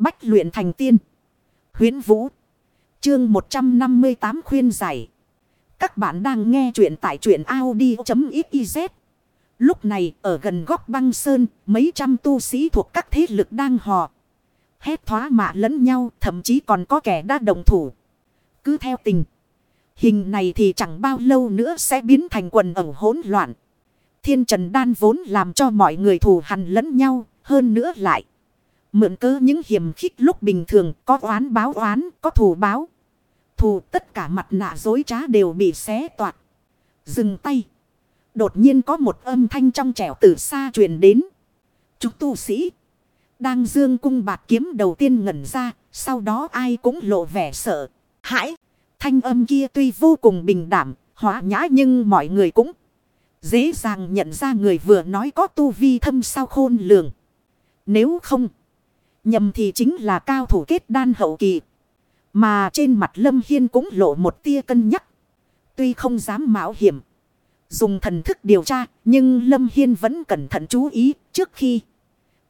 Bách luyện thành tiên. Huyến Vũ. Chương 158 khuyên giải. Các bạn đang nghe truyện tại truyện Audi.xyz. Lúc này ở gần góc băng sơn, mấy trăm tu sĩ thuộc các thế lực đang hò. Hét thoá mạ lẫn nhau, thậm chí còn có kẻ đã đồng thủ. Cứ theo tình. Hình này thì chẳng bao lâu nữa sẽ biến thành quần ẩu hỗn loạn. Thiên trần đan vốn làm cho mọi người thù hằn lẫn nhau, hơn nữa lại. Mượn cơ những hiểm khích lúc bình thường có oán báo oán, có thù báo. Thù tất cả mặt nạ dối trá đều bị xé toạc. Dừng tay. Đột nhiên có một âm thanh trong trẻo từ xa truyền đến. Chúng tu sĩ. Đang dương cung bạc kiếm đầu tiên ngẩn ra. Sau đó ai cũng lộ vẻ sợ. Hãi. Thanh âm kia tuy vô cùng bình đảm. Hóa nhã nhưng mọi người cũng. Dễ dàng nhận ra người vừa nói có tu vi thâm sao khôn lường. Nếu không. Nhầm thì chính là cao thủ kết đan hậu kỳ. Mà trên mặt Lâm Hiên cũng lộ một tia cân nhắc. Tuy không dám mạo hiểm. Dùng thần thức điều tra. Nhưng Lâm Hiên vẫn cẩn thận chú ý trước khi.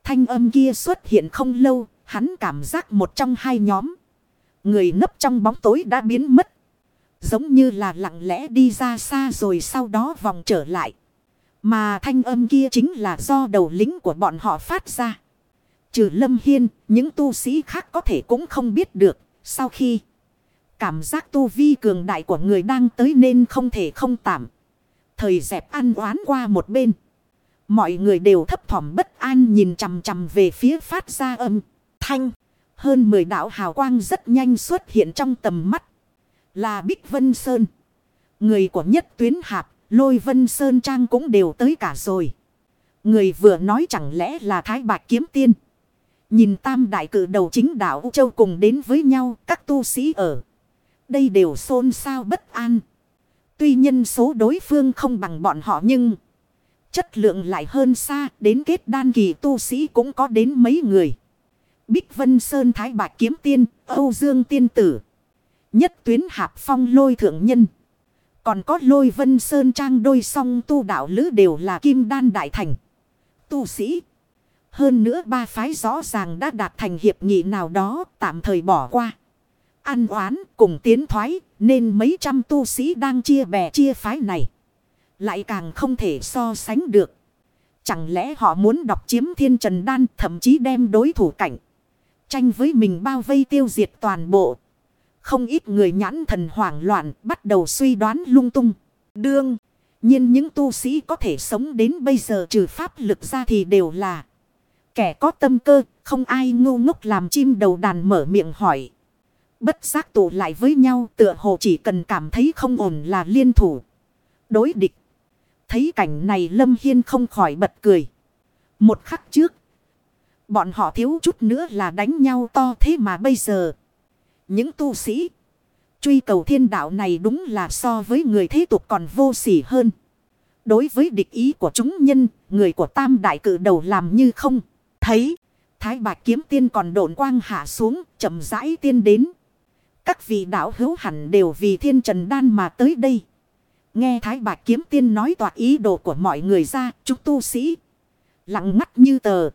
Thanh âm kia xuất hiện không lâu. Hắn cảm giác một trong hai nhóm. Người nấp trong bóng tối đã biến mất. Giống như là lặng lẽ đi ra xa rồi sau đó vòng trở lại. Mà thanh âm kia chính là do đầu lính của bọn họ phát ra. Trừ Lâm Hiên, những tu sĩ khác có thể cũng không biết được. Sau khi cảm giác tu vi cường đại của người đang tới nên không thể không tạm. Thời dẹp ăn oán qua một bên. Mọi người đều thấp thỏm bất an nhìn chằm chằm về phía phát ra âm, thanh. Hơn 10 đạo hào quang rất nhanh xuất hiện trong tầm mắt. Là Bích Vân Sơn. Người của nhất tuyến hạp, lôi Vân Sơn Trang cũng đều tới cả rồi. Người vừa nói chẳng lẽ là Thái bạc Kiếm Tiên. Nhìn tam đại cử đầu chính đạo châu cùng đến với nhau, các tu sĩ ở. Đây đều xôn xao bất an. Tuy nhân số đối phương không bằng bọn họ nhưng... Chất lượng lại hơn xa, đến kết đan kỳ tu sĩ cũng có đến mấy người. Bích Vân Sơn Thái bạc Kiếm Tiên, Âu Dương Tiên Tử. Nhất tuyến hạp phong lôi thượng nhân. Còn có lôi Vân Sơn Trang đôi song tu đạo lữ đều là kim đan đại thành. Tu sĩ. Hơn nữa ba phái rõ ràng đã đạt thành hiệp nghị nào đó, tạm thời bỏ qua. Ăn oán cùng tiến thoái, nên mấy trăm tu sĩ đang chia bè chia phái này. Lại càng không thể so sánh được. Chẳng lẽ họ muốn đọc chiếm thiên trần đan, thậm chí đem đối thủ cảnh. Tranh với mình bao vây tiêu diệt toàn bộ. Không ít người nhãn thần hoảng loạn, bắt đầu suy đoán lung tung. Đương nhiên, những tu sĩ có thể sống đến bây giờ trừ pháp lực ra thì đều là kẻ có tâm cơ, không ai ngu ngốc làm chim đầu đàn mở miệng hỏi. Bất giác tụ lại với nhau tựa hồ chỉ cần cảm thấy không ổn là liên thủ. Đối địch. Thấy cảnh này Lâm Hiên không khỏi bật cười. Một khắc trước. Bọn họ thiếu chút nữa là đánh nhau to thế mà bây giờ. Những tu sĩ. Truy cầu thiên đạo này đúng là so với người thế tục còn vô sỉ hơn. Đối với địch ý của chúng nhân, người của tam đại cử đầu làm như không. Thấy, thái bạch kiếm tiên còn độn quang hạ xuống, chậm rãi tiên đến. Các vị đạo hữu hẳn đều vì thiên trần đan mà tới đây. Nghe thái bạch kiếm tiên nói toạc ý đồ của mọi người ra, chúc tu sĩ. Lặng mắt như tờ.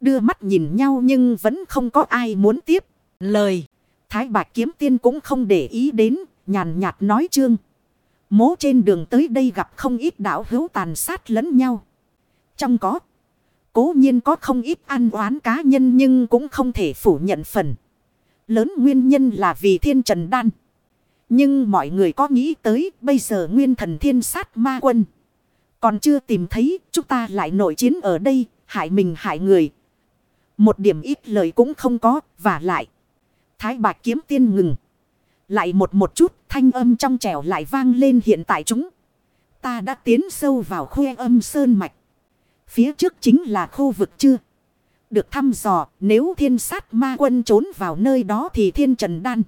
Đưa mắt nhìn nhau nhưng vẫn không có ai muốn tiếp. Lời, thái bạch kiếm tiên cũng không để ý đến, nhàn nhạt nói chương. Mố trên đường tới đây gặp không ít đạo hữu tàn sát lẫn nhau. Trong có. Cố nhiên có không ít ăn oán cá nhân nhưng cũng không thể phủ nhận phần. Lớn nguyên nhân là vì thiên trần đan. Nhưng mọi người có nghĩ tới bây giờ nguyên thần thiên sát ma quân. Còn chưa tìm thấy, chúng ta lại nội chiến ở đây, hại mình hại người. Một điểm ít lời cũng không có, và lại. Thái bạc kiếm tiên ngừng. Lại một một chút, thanh âm trong trẻo lại vang lên hiện tại chúng. Ta đã tiến sâu vào khuê âm sơn mạch. Phía trước chính là khu vực chưa. Được thăm dò, nếu thiên sát ma quân trốn vào nơi đó thì thiên trần đan.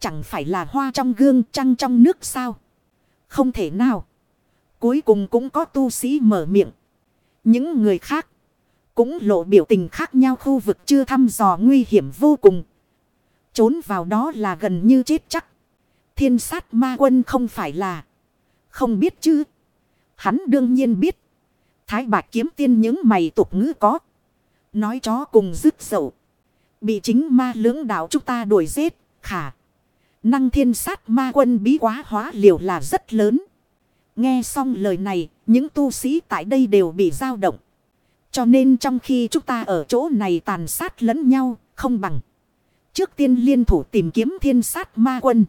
Chẳng phải là hoa trong gương, trăng trong nước sao. Không thể nào. Cuối cùng cũng có tu sĩ mở miệng. Những người khác. Cũng lộ biểu tình khác nhau, khu vực chưa thăm dò nguy hiểm vô cùng. Trốn vào đó là gần như chết chắc. Thiên sát ma quân không phải là. Không biết chứ. Hắn đương nhiên biết. Thái bạch kiếm tiên những mày tục ngữ có. Nói chó cùng dứt dậu. Bị chính ma lưỡng đạo chúng ta đuổi giết, khả. Năng thiên sát ma quân bí quá hóa liều là rất lớn. Nghe xong lời này, những tu sĩ tại đây đều bị dao động. Cho nên trong khi chúng ta ở chỗ này tàn sát lẫn nhau, không bằng. Trước tiên liên thủ tìm kiếm thiên sát ma quân.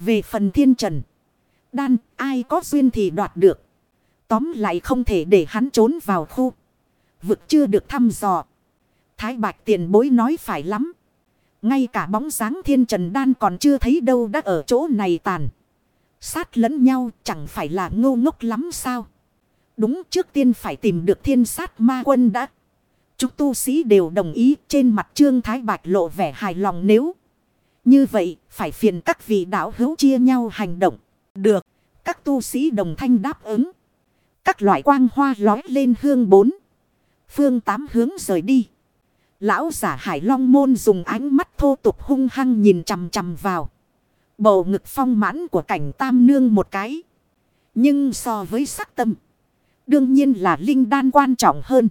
Về phần thiên trần. Đan, ai có duyên thì đoạt được. Tóm lại không thể để hắn trốn vào khu. Vực chưa được thăm dò. Thái bạch tiền bối nói phải lắm. Ngay cả bóng dáng thiên trần đan còn chưa thấy đâu đã ở chỗ này tàn. Sát lẫn nhau chẳng phải là ngô ngốc lắm sao. Đúng trước tiên phải tìm được thiên sát ma quân đã. Chúng tu sĩ đều đồng ý trên mặt trương thái bạch lộ vẻ hài lòng nếu. Như vậy phải phiền các vị đạo hữu chia nhau hành động. Được. Các tu sĩ đồng thanh đáp ứng. Các loại quang hoa lói lên hương bốn. Phương tám hướng rời đi. Lão giả hải long môn dùng ánh mắt thô tục hung hăng nhìn chằm chằm vào. Bầu ngực phong mãn của cảnh tam nương một cái. Nhưng so với sắc tâm. Đương nhiên là linh đan quan trọng hơn.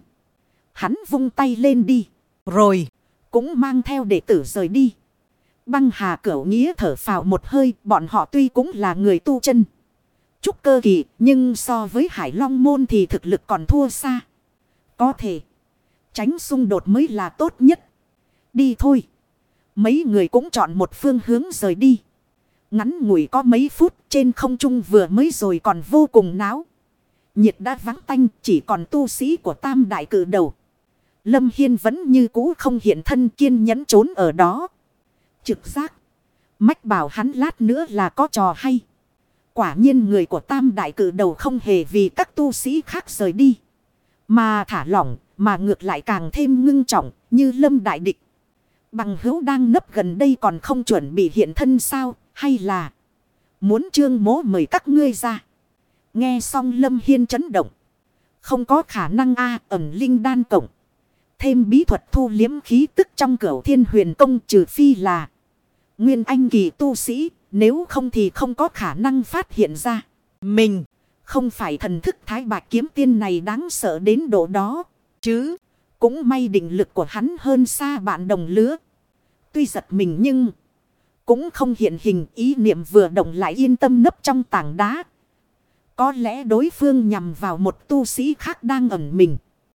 Hắn vung tay lên đi. Rồi. Cũng mang theo đệ tử rời đi. Băng hà cửu nghĩa thở phào một hơi. Bọn họ tuy cũng là người tu chân. Trúc cơ kỳ. Nhưng so với hải long môn thì thực lực còn thua xa. Có thể. Tránh xung đột mới là tốt nhất. Đi thôi. Mấy người cũng chọn một phương hướng rời đi. Ngắn ngủi có mấy phút, trên không trung vừa mới rồi còn vô cùng náo. Nhiệt đã vắng tanh, chỉ còn tu sĩ của tam đại cử đầu. Lâm Hiên vẫn như cũ không hiện thân kiên nhẫn trốn ở đó. Trực giác. Mách bảo hắn lát nữa là có trò hay. Quả nhiên người của tam đại cử đầu không hề vì các tu sĩ khác rời đi. Mà thả lỏng, mà ngược lại càng thêm ngưng trọng như lâm đại địch. Bằng hữu đang nấp gần đây còn không chuẩn bị hiện thân sao, hay là muốn trương mố mời các ngươi ra. Nghe xong lâm hiên chấn động. Không có khả năng a, ẩm linh đan cổng Thêm bí thuật thu liếm khí tức trong cửa thiên huyền công trừ phi là nguyên anh kỳ tu sĩ. Nếu không thì không có khả năng phát hiện ra. Mình không phải thần thức thái bạc kiếm tiên này đáng sợ đến độ đó. Chứ cũng may định lực của hắn hơn xa bạn đồng lứa. Tuy giật mình nhưng cũng không hiện hình ý niệm vừa động lại yên tâm nấp trong tảng đá. Có lẽ đối phương nhằm vào một tu sĩ khác đang ẩn mình.